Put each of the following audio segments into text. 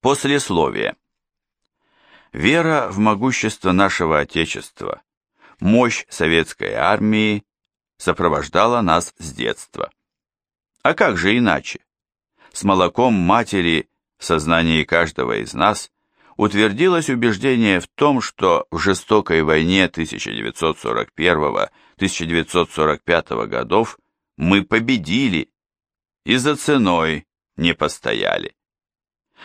Послесловие. Вера в могущество нашего Отечества, мощь советской армии сопровождала нас с детства. А как же иначе? С молоком матери в сознании каждого из нас утвердилось убеждение в том, что в жестокой войне 1941-1945 годов мы победили и за ценой не постояли.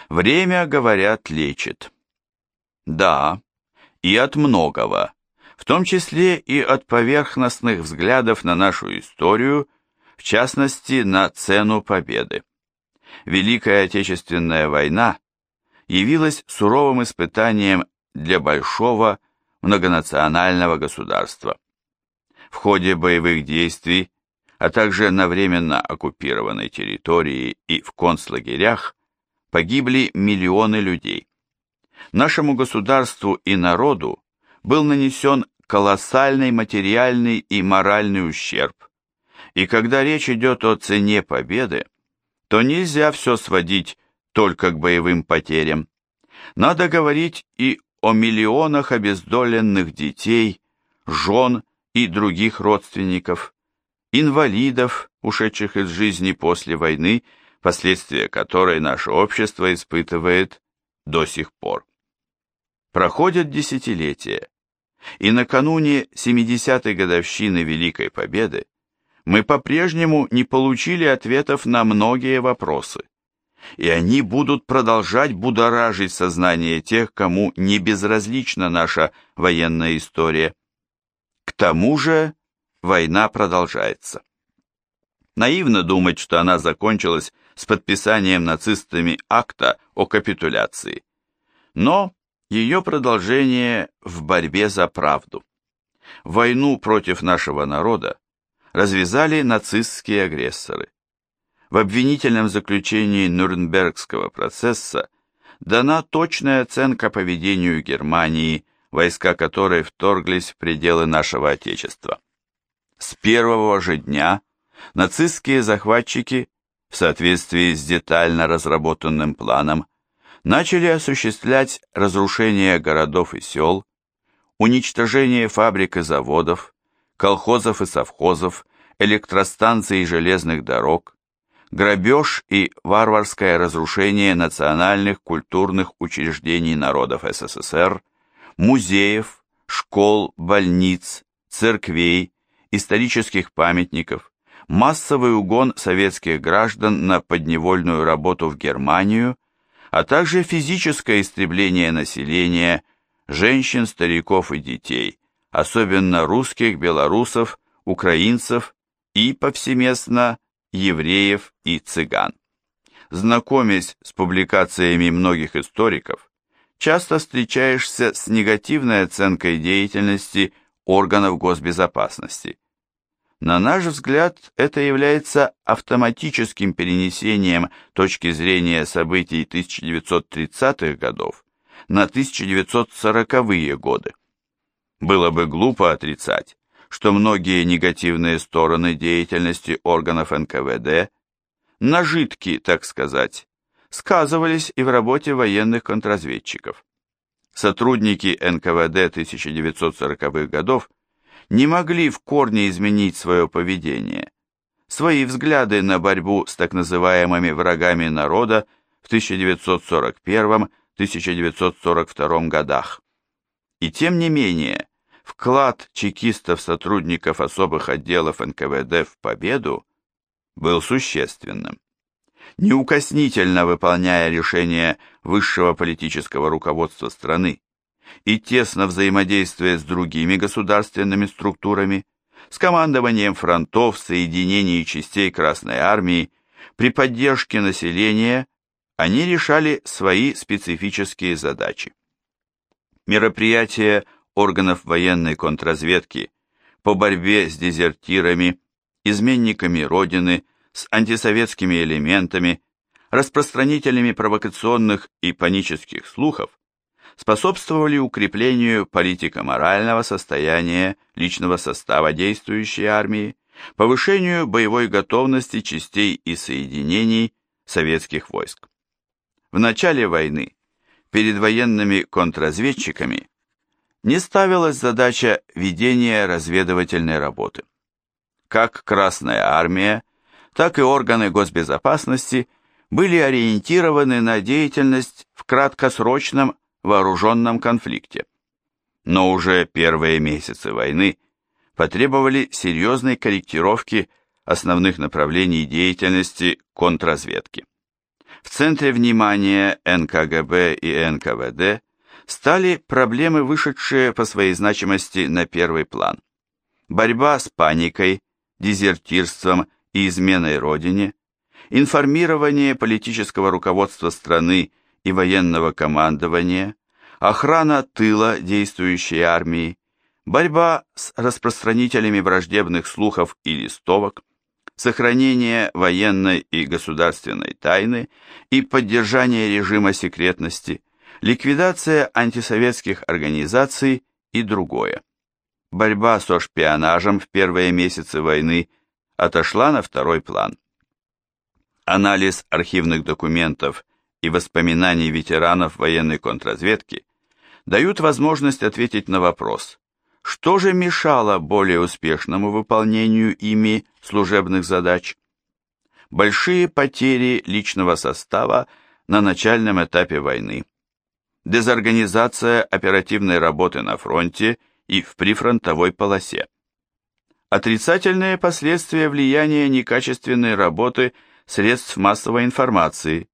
Время, говорят, лечит. Да, и от многого, в том числе и от поверхностных взглядов на нашу историю, в частности, на цену победы. Великая Отечественная война явилась суровым испытанием для большого многонационального государства. В ходе боевых действий, а также на временно оккупированной территории и в концлагерях погибли миллионы людей. Нашему государству и народу был нанесен колоссальный материальный и моральный ущерб. И когда речь идет о цене победы, то нельзя все сводить только к боевым потерям. Надо говорить и о миллионах обездоленных детей, жен и других родственников, инвалидов, ушедших из жизни после войны, последствия которой наше общество испытывает до сих пор. Проходят десятилетия, и накануне 70-й годовщины Великой Победы мы по-прежнему не получили ответов на многие вопросы, и они будут продолжать будоражить сознание тех, кому не безразлична наша военная история. К тому же война продолжается. Наивно думать, что она закончилась с подписанием нацистами акта о капитуляции. Но ее продолжение в борьбе за правду. Войну против нашего народа развязали нацистские агрессоры. В обвинительном заключении Нюрнбергского процесса дана точная оценка поведению Германии, войска которой вторглись в пределы нашего Отечества. С первого же дня нацистские захватчики, в соответствии с детально разработанным планом, начали осуществлять разрушение городов и сел, уничтожение фабрик и заводов, колхозов и совхозов, электростанций и железных дорог, грабеж и варварское разрушение национальных культурных учреждений народов СССР, музеев, школ, больниц, церквей, исторических памятников, массовый угон советских граждан на подневольную работу в Германию а также физическое истребление населения, женщин, стариков и детей, особенно русских, белорусов, украинцев и, повсеместно, евреев и цыган. Знакомясь с публикациями многих историков, часто встречаешься с негативной оценкой деятельности органов госбезопасности, на наш взгляд, это является автоматическим перенесением точки зрения событий 1930-х годов на 1940-е годы. Было бы глупо отрицать, что многие негативные стороны деятельности органов НКВД, нажитки, так сказать, сказывались и в работе военных контрразведчиков. Сотрудники НКВД 1940-х годов – не могли в корне изменить свое поведение, свои взгляды на борьбу с так называемыми врагами народа в 1941-1942 годах. И тем не менее, вклад чекистов-сотрудников особых отделов НКВД в победу был существенным. Неукоснительно выполняя решения высшего политического руководства страны, и тесно взаимодействуя с другими государственными структурами, с командованием фронтов, соединений частей Красной Армии, при поддержке населения они решали свои специфические задачи. Мероприятия органов военной контрразведки по борьбе с дезертирами, изменниками Родины, с антисоветскими элементами, распространителями провокационных и панических слухов способствовали укреплению политико-морального состояния личного состава действующей армии, повышению боевой готовности частей и соединений советских войск. в начале войны перед военными контрразведчиками не ставилась задача ведения разведывательной работы. Как Красная Армия, так и органы госбезопасности были ориентированы на деятельность в краткосрочном вооруженном конфликте. Но уже первые месяцы войны потребовали серьезной корректировки основных направлений деятельности контрразведки. В центре внимания НКГБ и НКВД стали проблемы, вышедшие по своей значимости на первый план. Борьба с паникой, дезертирством и изменой Родине, информирование политического руководства страны и военного командования, охрана тыла действующей армии, борьба с распространителями враждебных слухов и листовок, сохранение военной и государственной тайны и поддержание режима секретности, ликвидация антисоветских организаций и другое. Борьба со шпионажем в первые месяцы войны отошла на второй план. Анализ архивных документов и воспоминаний ветеранов военной контрразведки дают возможность ответить на вопрос, что же мешало более успешному выполнению ими служебных задач? Большие потери личного состава на начальном этапе войны, дезорганизация оперативной работы на фронте и в прифронтовой полосе, отрицательные последствия влияния некачественной работы средств массовой информации.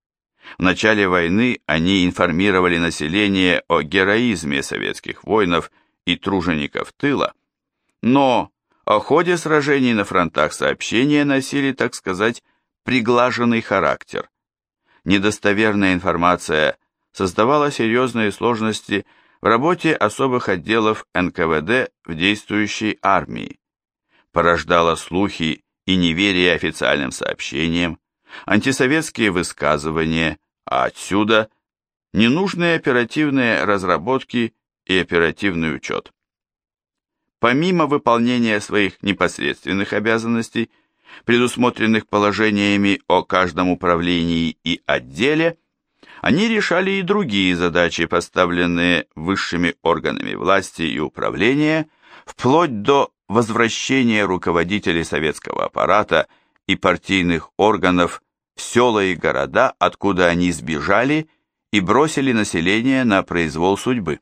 В начале войны они информировали население о героизме советских воинов и тружеников тыла, но о ходе сражений на фронтах сообщения носили, так сказать, приглаженный характер. Недостоверная информация создавала серьезные сложности в работе особых отделов НКВД в действующей армии, порождала слухи и неверие официальным сообщениям, антисоветские высказывания, а отсюда ненужные оперативные разработки и оперативный учет. Помимо выполнения своих непосредственных обязанностей, предусмотренных положениями о каждом управлении и отделе, они решали и другие задачи, поставленные высшими органами власти и управления, вплоть до возвращения руководителей советского аппарата и партийных органов села и города, откуда они сбежали и бросили население на произвол судьбы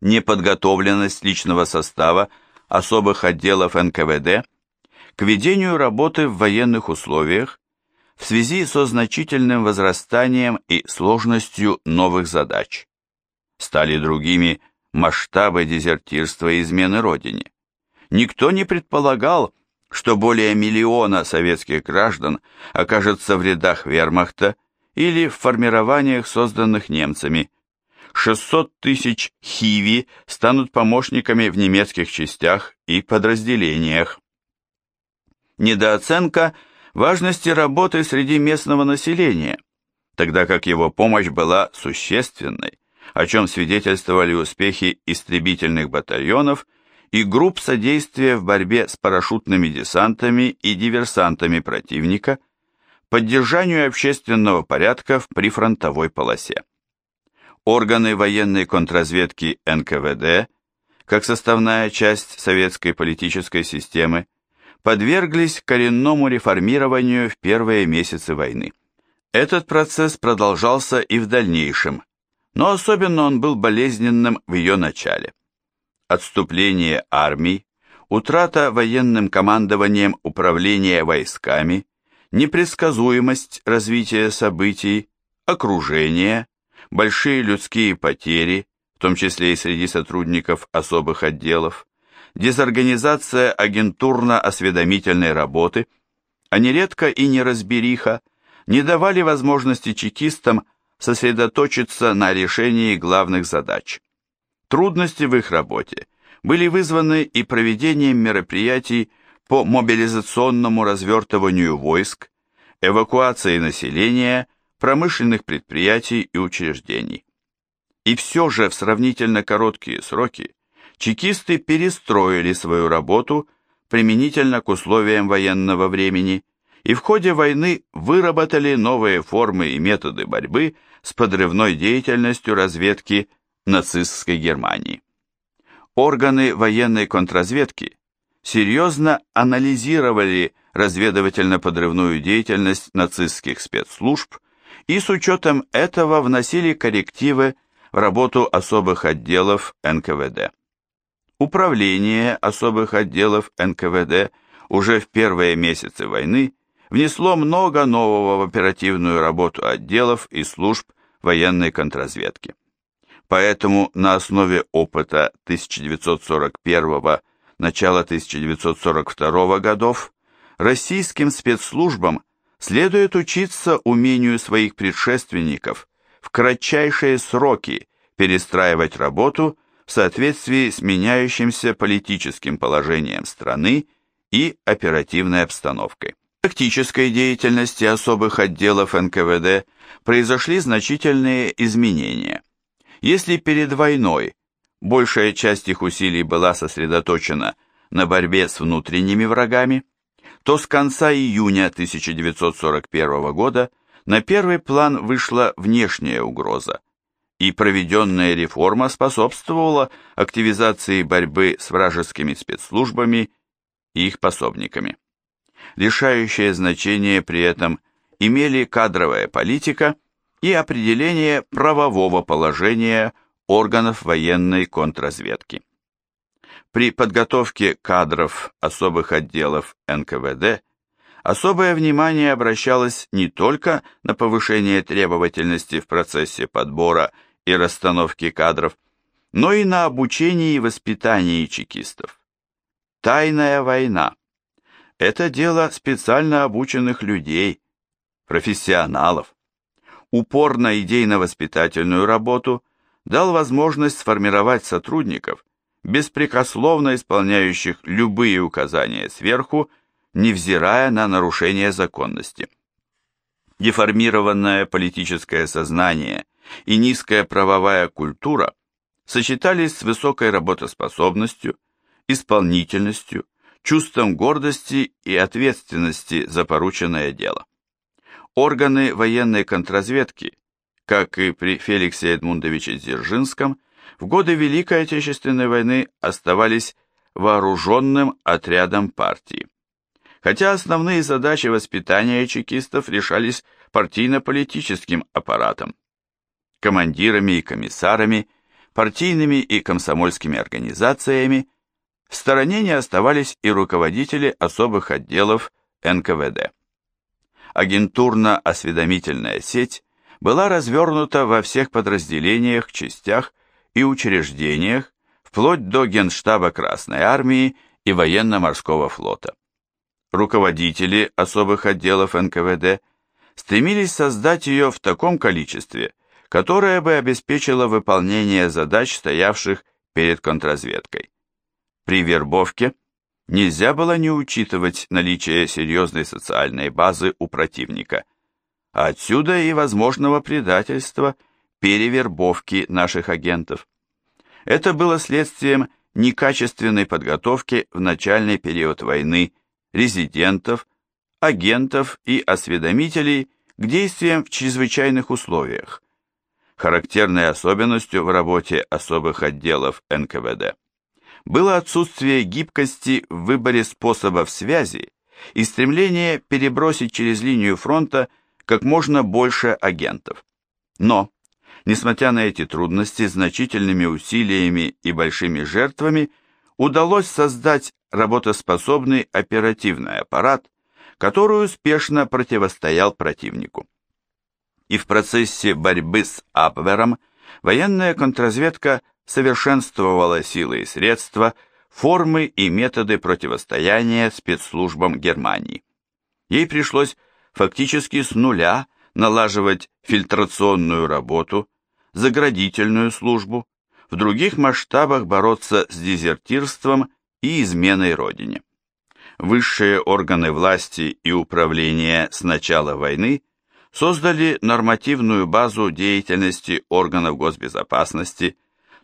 неподготовленность личного состава особых отделов НКВД к ведению работы в военных условиях в связи со значительным возрастанием и сложностью новых задач. Стали другими масштабы дезертирства и измены Родине. Никто не предполагал, что более миллиона советских граждан окажется в рядах вермахта или в формированиях, созданных немцами, 600 тысяч хиви станут помощниками в немецких частях и подразделениях. Недооценка важности работы среди местного населения, тогда как его помощь была существенной, о чем свидетельствовали успехи истребительных батальонов и групп содействия в борьбе с парашютными десантами и диверсантами противника, поддержанию общественного порядка в прифронтовой полосе органы военной контрразведки НКВД, как составная часть советской политической системы, подверглись коренному реформированию в первые месяцы войны. Этот процесс продолжался и в дальнейшем, но особенно он был болезненным в ее начале. Отступление армий, утрата военным командованием управления войсками, непредсказуемость развития событий, окружение, большие людские потери, в том числе и среди сотрудников особых отделов, дезорганизация агентурно-осведомительной работы, а нередко и неразбериха, не давали возможности чекистам сосредоточиться на решении главных задач. Трудности в их работе были вызваны и проведением мероприятий по мобилизационному развертыванию войск, эвакуации населения промышленных предприятий и учреждений. И все же в сравнительно короткие сроки чекисты перестроили свою работу применительно к условиям военного времени и в ходе войны выработали новые формы и методы борьбы с подрывной деятельностью разведки нацистской Германии. Органы военной контрразведки серьезно анализировали разведывательно-подрывную деятельность нацистских спецслужб и с учетом этого вносили коррективы в работу особых отделов НКВД. Управление особых отделов НКВД уже в первые месяцы войны внесло много нового в оперативную работу отделов и служб военной контрразведки. Поэтому на основе опыта 1941 начала 1942 годов российским спецслужбам следует учиться умению своих предшественников в кратчайшие сроки перестраивать работу в соответствии с меняющимся политическим положением страны и оперативной обстановкой. В деятельности особых отделов НКВД произошли значительные изменения. Если перед войной большая часть их усилий была сосредоточена на борьбе с внутренними врагами, то с конца июня 1941 года на первый план вышла внешняя угроза, и проведенная реформа способствовала активизации борьбы с вражескими спецслужбами и их пособниками. Решающее значение при этом имели кадровая политика и определение правового положения органов военной контрразведки. При подготовке кадров особых отделов НКВД особое внимание обращалось не только на повышение требовательности в процессе подбора и расстановки кадров, но и на обучение и воспитание чекистов. Тайная война – это дело специально обученных людей, профессионалов. Упор на идейно-воспитательную работу дал возможность сформировать сотрудников, беспрекословно исполняющих любые указания сверху, невзирая на нарушение законности. Деформированное политическое сознание и низкая правовая культура сочетались с высокой работоспособностью, исполнительностью, чувством гордости и ответственности за порученное дело. Органы военной контрразведки, как и при Феликсе Эдмундовиче Дзержинском, в годы Великой Отечественной войны оставались вооруженным отрядом партии. Хотя основные задачи воспитания чекистов решались партийно-политическим аппаратом, командирами и комиссарами, партийными и комсомольскими организациями, в стороне не оставались и руководители особых отделов НКВД. Агентурно-осведомительная сеть была развернута во всех подразделениях, частях и учреждениях, вплоть до Генштаба Красной Армии и Военно-Морского флота. Руководители особых отделов НКВД стремились создать ее в таком количестве, которое бы обеспечило выполнение задач, стоявших перед контрразведкой. При вербовке нельзя было не учитывать наличие серьезной социальной базы у противника, отсюда и возможного предательства – перевербовки наших агентов. Это было следствием некачественной подготовки в начальный период войны резидентов, агентов и осведомителей к действиям в чрезвычайных условиях, характерной особенностью в работе особых отделов НКВД. Было отсутствие гибкости в выборе способов связи и стремление перебросить через линию фронта как можно больше агентов. Но Несмотря на эти трудности, значительными усилиями и большими жертвами удалось создать работоспособный оперативный аппарат, который успешно противостоял противнику. И в процессе борьбы с Абвером военная контрразведка совершенствовала силы и средства, формы и методы противостояния спецслужбам Германии. Ей пришлось фактически с нуля налаживать фильтрационную работу, заградительную службу, в других масштабах бороться с дезертирством и изменой родине. Высшие органы власти и управления с начала войны создали нормативную базу деятельности органов госбезопасности,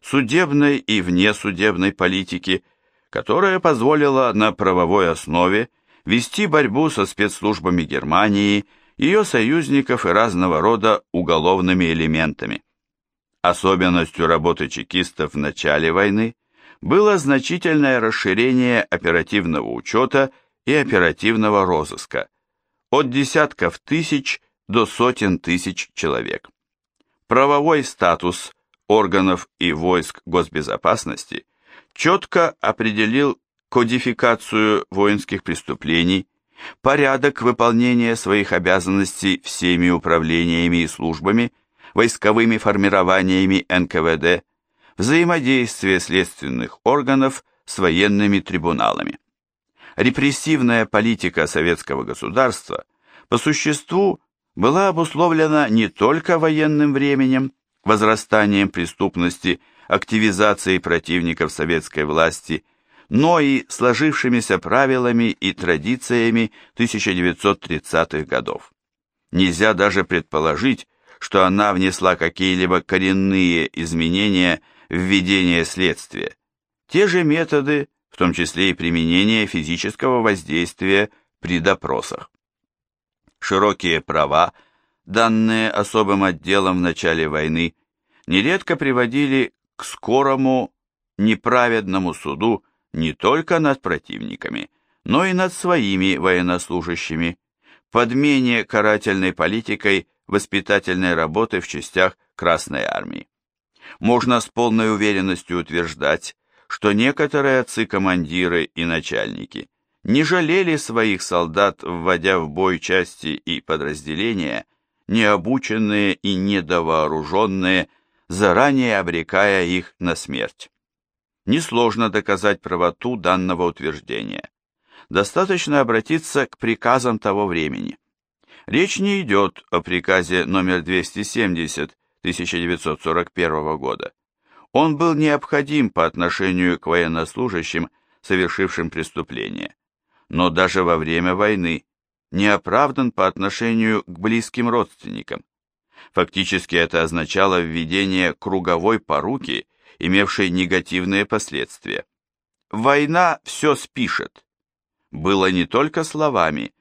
судебной и внесудебной политики, которая позволила на правовой основе вести борьбу со спецслужбами Германии, ее союзников и разного рода уголовными элементами. Особенностью работы чекистов в начале войны было значительное расширение оперативного учета и оперативного розыска от десятков тысяч до сотен тысяч человек. Правовой статус органов и войск госбезопасности четко определил кодификацию воинских преступлений, порядок выполнения своих обязанностей всеми управлениями и службами, войсковыми формированиями НКВД, взаимодействие следственных органов с военными трибуналами. Репрессивная политика советского государства по существу была обусловлена не только военным временем, возрастанием преступности, активизацией противников советской власти, но и сложившимися правилами и традициями 1930-х годов. Нельзя даже предположить, что она внесла какие-либо коренные изменения в ведение следствия. Те же методы, в том числе и применение физического воздействия при допросах. Широкие права, данные особым отделам в начале войны, нередко приводили к скорому неправедному суду не только над противниками, но и над своими военнослужащими, подмене карательной политикой воспитательной работы в частях Красной Армии. Можно с полной уверенностью утверждать, что некоторые отцы-командиры и начальники не жалели своих солдат, вводя в бой части и подразделения, необученные и недовооруженные, заранее обрекая их на смерть. Несложно доказать правоту данного утверждения. Достаточно обратиться к приказам того времени. Речь не идет о приказе номер 270 1941 года. Он был необходим по отношению к военнослужащим, совершившим преступление, но даже во время войны не оправдан по отношению к близким родственникам. Фактически это означало введение круговой поруки, имевшей негативные последствия. Война все спишет. Было не только словами,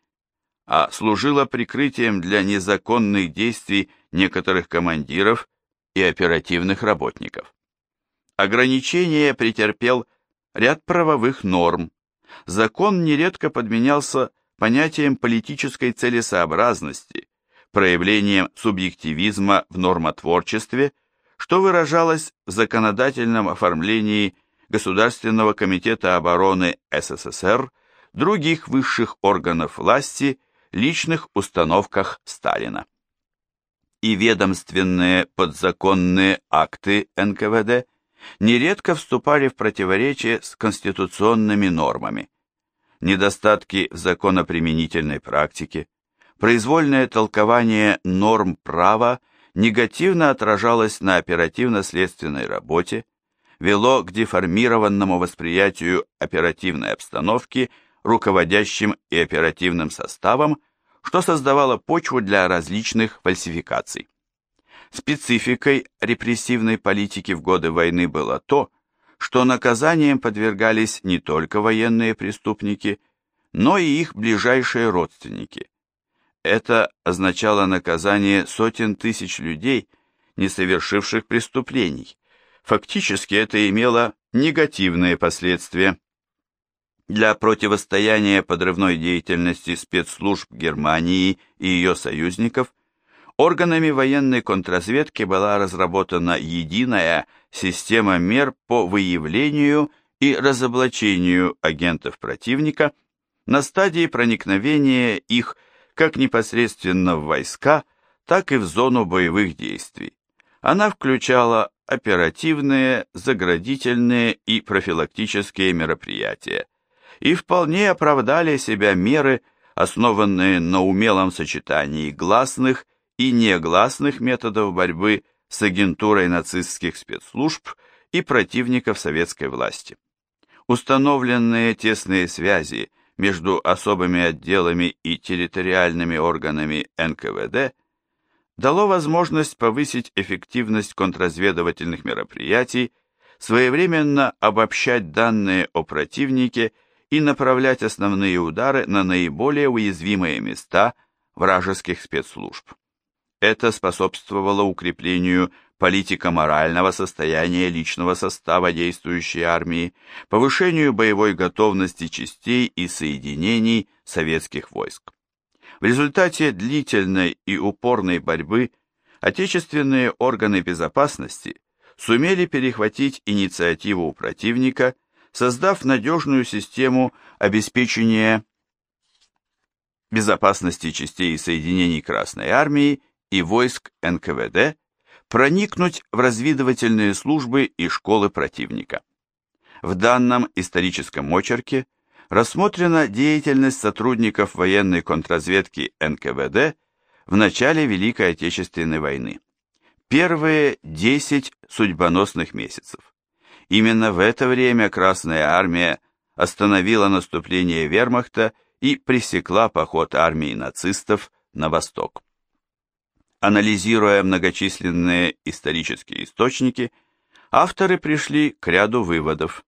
а служило прикрытием для незаконных действий некоторых командиров и оперативных работников. Ограничение претерпел ряд правовых норм. Закон нередко подменялся понятием политической целесообразности, проявлением субъективизма в нормотворчестве, что выражалось в законодательном оформлении Государственного комитета обороны СССР, других высших органов власти личных установках Сталина. И ведомственные подзаконные акты НКВД нередко вступали в противоречие с конституционными нормами. Недостатки в законоприменительной практике, произвольное толкование норм права негативно отражалось на оперативно-следственной работе, вело к деформированному восприятию оперативной обстановки руководящим и оперативным составом, что создавало почву для различных фальсификаций. Спецификой репрессивной политики в годы войны было то, что наказанием подвергались не только военные преступники, но и их ближайшие родственники. Это означало наказание сотен тысяч людей, не совершивших преступлений. Фактически это имело негативные последствия для противостояния подрывной деятельности спецслужб Германии и ее союзников органами военной контрразведки была разработана единая система мер по выявлению и разоблачению агентов противника на стадии проникновения их как непосредственно в войска, так и в зону боевых действий. Она включала оперативные, заградительные и профилактические мероприятия, и вполне оправдали себя меры, основанные на умелом сочетании гласных и негласных методов борьбы с агентурой нацистских спецслужб и противников советской власти. Установленные тесные связи между особыми отделами и территориальными органами НКВД дало возможность повысить эффективность контрразведывательных мероприятий, своевременно обобщать данные о противнике и направлять основные удары на наиболее уязвимые места вражеских спецслужб. Это способствовало укреплению политико-морального состояния личного состава действующей армии, повышению боевой готовности частей и соединений советских войск. В результате длительной и упорной борьбы отечественные органы безопасности сумели перехватить инициативу у противника, создав надежную систему обеспечения безопасности частей и соединений Красной Армии и войск НКВД, проникнуть в разведывательные службы и школы противника. В данном историческом очерке рассмотрена деятельность сотрудников военной контрразведки НКВД в начале Великой Отечественной войны. Первые 10 судьбоносных месяцев. Именно в это время Красная Армия остановила наступление вермахта и пресекла поход армии нацистов на восток. Анализируя многочисленные исторические источники, авторы пришли к ряду выводов.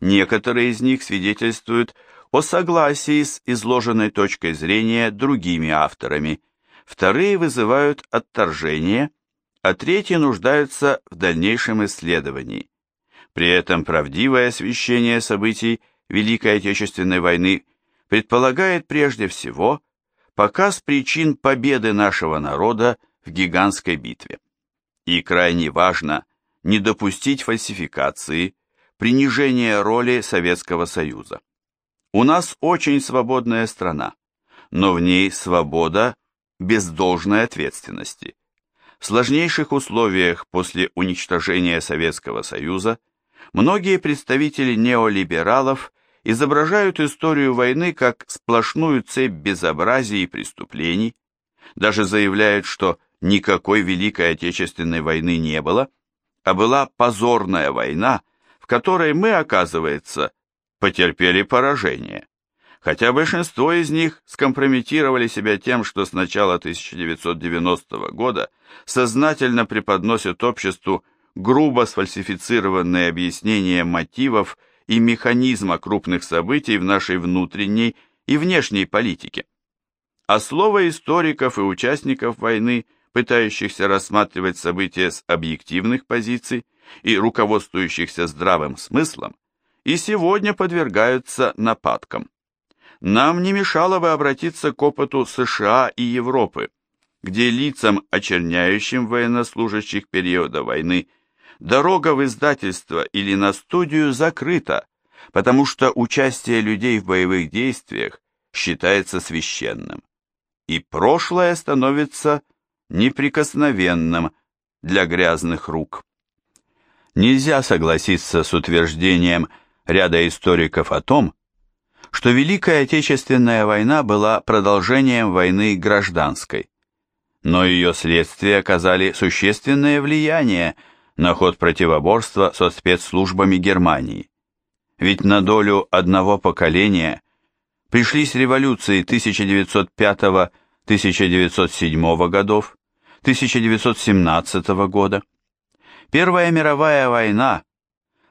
Некоторые из них свидетельствуют о согласии с изложенной точкой зрения другими авторами, вторые вызывают отторжение, а третьи нуждаются в дальнейшем исследовании. При этом правдивое освещение событий Великой Отечественной войны предполагает прежде всего показ причин победы нашего народа в гигантской битве. И крайне важно не допустить фальсификации, принижения роли Советского Союза. У нас очень свободная страна, но в ней свобода без должной ответственности. В сложнейших условиях после уничтожения Советского Союза многие представители неолибералов изображают историю войны как сплошную цепь безобразий и преступлений, даже заявляют, что никакой Великой Отечественной войны не было, а была позорная война, в которой мы, оказывается, потерпели поражение. Хотя большинство из них скомпрометировали себя тем, что с начала 1990 года сознательно преподносят обществу грубо сфальсифицированные объяснения мотивов и механизма крупных событий в нашей внутренней и внешней политике. А слово историков и участников войны пытающихся рассматривать события с объективных позиций и руководствующихся здравым смыслом, и сегодня подвергаются нападкам. Нам не мешало бы обратиться к опыту США и Европы, где лицам, очерняющим военнослужащих периода войны, дорога в издательство или на студию закрыта, потому что участие людей в боевых действиях считается священным. И прошлое становится неприкосновенным для грязных рук. Нельзя согласиться с утверждением ряда историков о том, что Великая Отечественная война была продолжением войны гражданской, но ее следствия оказали существенное влияние на ход противоборства со спецслужбами Германии. Ведь на долю одного поколения пришлись революции 1905 1907 годов, 1917 года. Первая мировая война,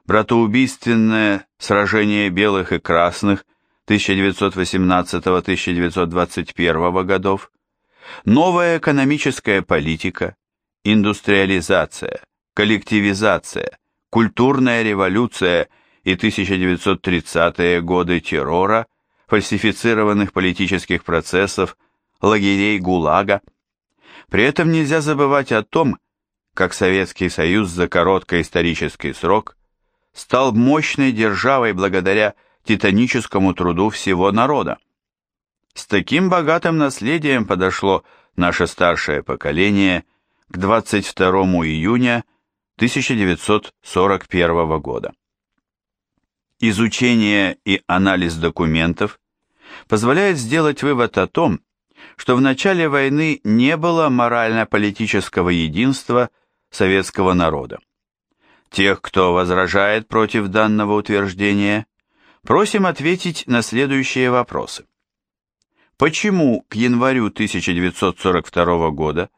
братоубийственное сражение белых и красных 1918-1921 годов, новая экономическая политика, индустриализация, коллективизация, культурная революция и 1930-е годы террора, фальсифицированных политических процессов, лагерей ГУЛАГа. При этом нельзя забывать о том, как Советский Союз за короткий исторический срок стал мощной державой благодаря титаническому труду всего народа. С таким богатым наследием подошло наше старшее поколение к 22 июня 1941 года. Изучение и анализ документов позволяет сделать вывод о том, что в начале войны не было морально-политического единства советского народа. Тех, кто возражает против данного утверждения, просим ответить на следующие вопросы. Почему к январю 1942 года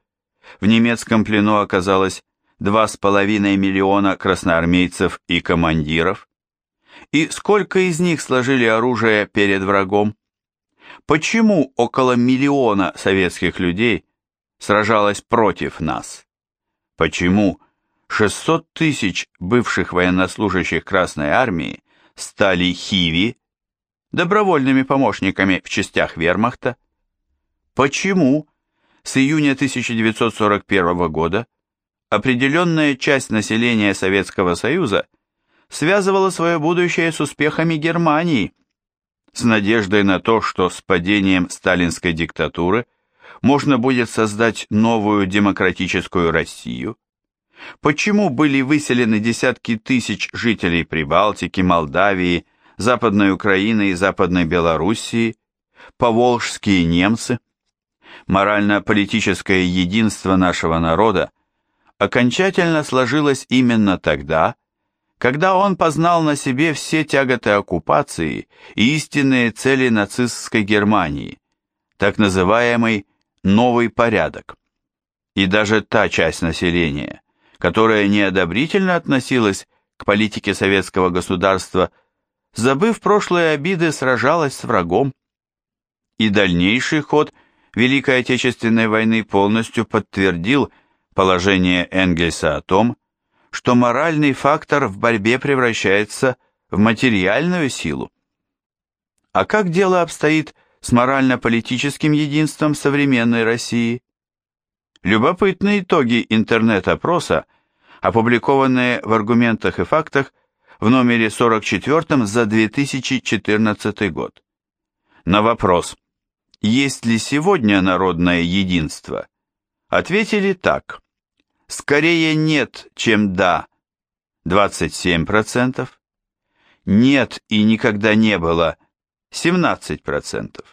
в немецком плену оказалось 2,5 миллиона красноармейцев и командиров? И сколько из них сложили оружие перед врагом? Почему около миллиона советских людей сражалось против нас? Почему 600 тысяч бывших военнослужащих Красной Армии стали хиви, добровольными помощниками в частях вермахта? Почему с июня 1941 года определенная часть населения Советского Союза связывала свое будущее с успехами Германии, с надеждой на то, что с падением сталинской диктатуры можно будет создать новую демократическую Россию? Почему были выселены десятки тысяч жителей Прибалтики, Молдавии, Западной Украины и Западной Белоруссии, поволжские немцы? Морально-политическое единство нашего народа окончательно сложилось именно тогда, когда он познал на себе все тяготы оккупации и истинные цели нацистской Германии, так называемый «новый порядок». И даже та часть населения, которая неодобрительно относилась к политике советского государства, забыв прошлые обиды, сражалась с врагом. И дальнейший ход Великой Отечественной войны полностью подтвердил положение Энгельса о том, что моральный фактор в борьбе превращается в материальную силу. А как дело обстоит с морально-политическим единством современной России? Любопытные итоги интернет-опроса, опубликованные в «Аргументах и фактах» в номере 44 за 2014 год. На вопрос «Есть ли сегодня народное единство?» ответили так. Скорее нет, чем да, 27%. Нет и никогда не было, 17%.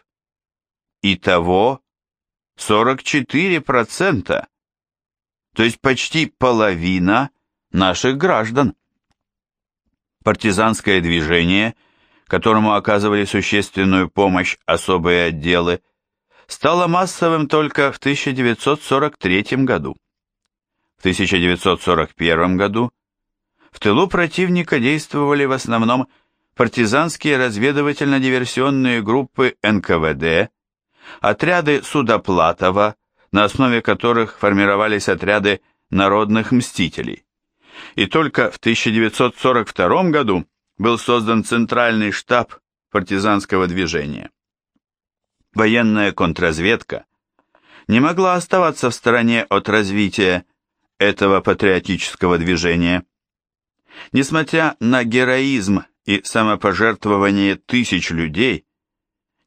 Итого 44%, то есть почти половина наших граждан. Партизанское движение, которому оказывали существенную помощь особые отделы, стало массовым только в 1943 году. В 1941 году в тылу противника действовали в основном партизанские разведывательно-диверсионные группы НКВД, отряды Судоплатова, на основе которых формировались отряды народных мстителей. И только в 1942 году был создан Центральный штаб партизанского движения. Военная контрразведка не могла оставаться в стороне от развития этого патриотического движения. Несмотря на героизм и самопожертвование тысяч людей,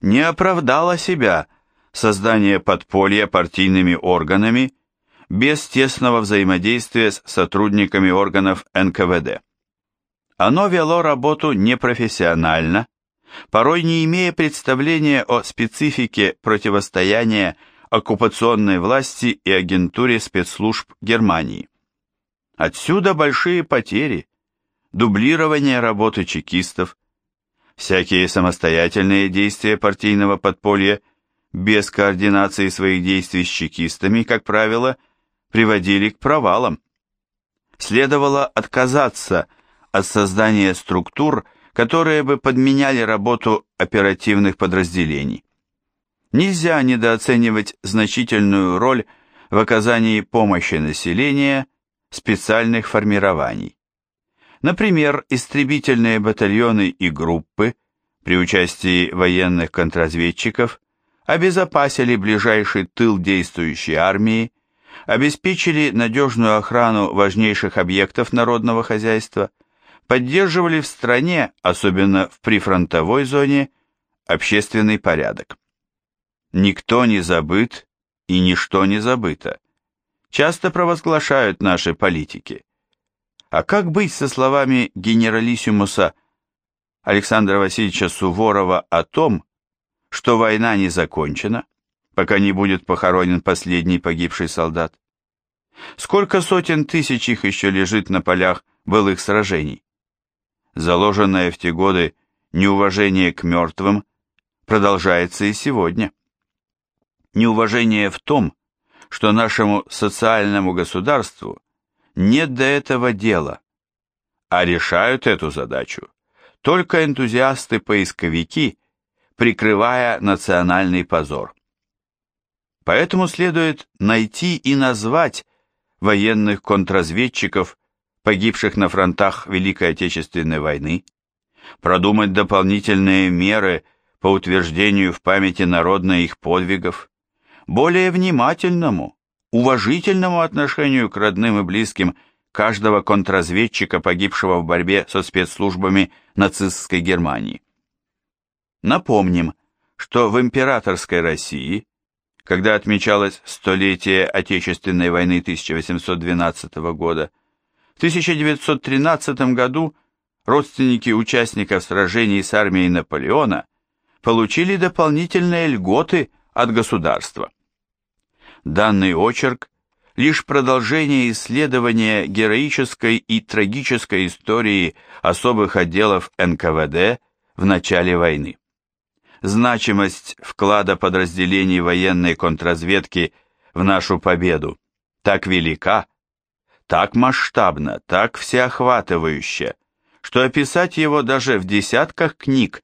не оправдало себя создание подполья партийными органами без тесного взаимодействия с сотрудниками органов НКВД. Оно вело работу непрофессионально, порой не имея представления о специфике противостояния оккупационной власти и агентуре спецслужб Германии. Отсюда большие потери, дублирование работы чекистов, Всякие самостоятельные действия партийного подполья без координации своих действий с чекистами, как правило, приводили к провалам. Следовало отказаться от создания структур, которые бы подменяли работу оперативных подразделений. Нельзя недооценивать значительную роль в оказании помощи населения специальных формирований. Например, истребительные батальоны и группы при участии военных контрразведчиков обезопасили ближайший тыл действующей армии, обеспечили надежную охрану важнейших объектов народного хозяйства, поддерживали в стране, особенно в прифронтовой зоне, общественный порядок. Никто не забыт и ничто не забыто. Часто провозглашают наши политики. А как быть со словами генералиссимуса Александра Васильевича Суворова о том, что война не закончена, пока не будет похоронен последний погибший солдат? Сколько сотен тысяч их еще лежит на полях былых сражений? Заложенное в те годы неуважение к мертвым продолжается и сегодня. Неуважение в том, что нашему социальному государству нет до этого дела, а решают эту задачу только энтузиасты-поисковики, прикрывая национальный позор. Поэтому следует найти и назвать военных контрразведчиков, погибших на фронтах Великой Отечественной войны, продумать дополнительные меры по утверждению в памяти народной их подвигов, более внимательному, уважительному отношению к родным и близким каждого контрразведчика, погибшего в борьбе со спецслужбами нацистской Германии. Напомним, что в императорской России, когда отмечалось столетие Отечественной войны 1812 года, в 1913 году родственники участников сражений с армией Наполеона получили дополнительные льготы от государства. Данный очерк – лишь продолжение исследования героической и трагической истории особых отделов НКВД в начале войны. Значимость вклада подразделений военной контрразведки в нашу победу так велика, так масштабна, так всеохватывающа, что описать его даже в десятках книг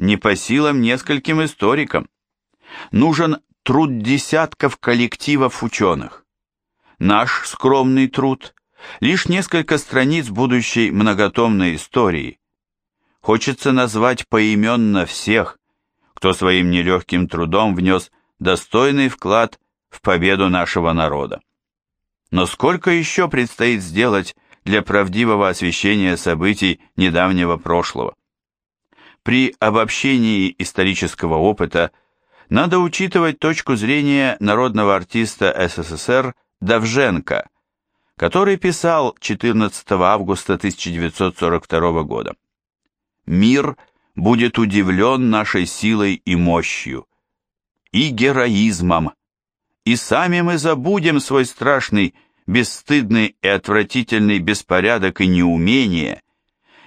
не по силам нескольким историкам. Нужен труд десятков коллективов ученых. Наш скромный труд – лишь несколько страниц будущей многотомной истории. Хочется назвать поименно всех, кто своим нелегким трудом внес достойный вклад в победу нашего народа. Но сколько еще предстоит сделать для правдивого освещения событий недавнего прошлого? При обобщении исторического опыта надо учитывать точку зрения народного артиста СССР Давженко, который писал 14 августа 1942 года. «Мир будет удивлен нашей силой и мощью, и героизмом, и сами мы забудем свой страшный, бесстыдный и отвратительный беспорядок и неумение,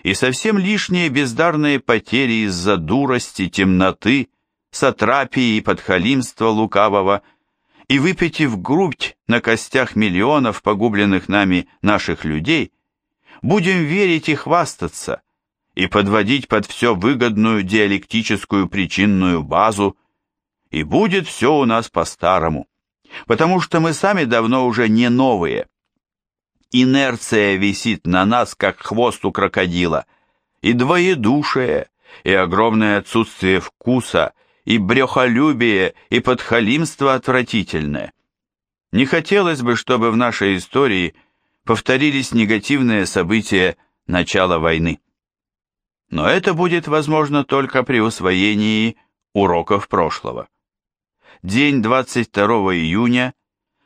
и совсем лишние бездарные потери из-за дурости, темноты, сатрапии и подхалимства лукавого, и выпитив грудь на костях миллионов погубленных нами наших людей, будем верить и хвастаться, и подводить под все выгодную диалектическую причинную базу, и будет все у нас по-старому потому что мы сами давно уже не новые. Инерция висит на нас, как хвост у крокодила, и двоедушие, и огромное отсутствие вкуса, и брехолюбие, и подхалимство отвратительное. Не хотелось бы, чтобы в нашей истории повторились негативные события начала войны. Но это будет возможно только при усвоении уроков прошлого день 22 июня,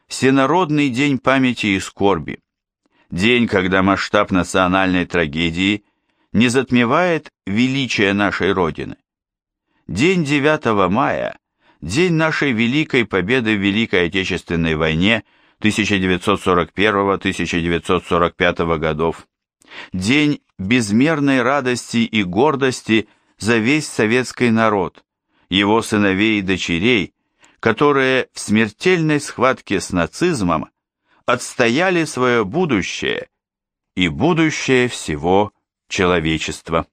Всенародный день памяти и скорби, день, когда масштаб национальной трагедии не затмевает величие нашей Родины. День 9 мая, день нашей великой победы в Великой Отечественной войне 1941-1945 годов, день безмерной радости и гордости за весь советский народ, его сыновей и дочерей, которые в смертельной схватке с нацизмом отстояли свое будущее и будущее всего человечества.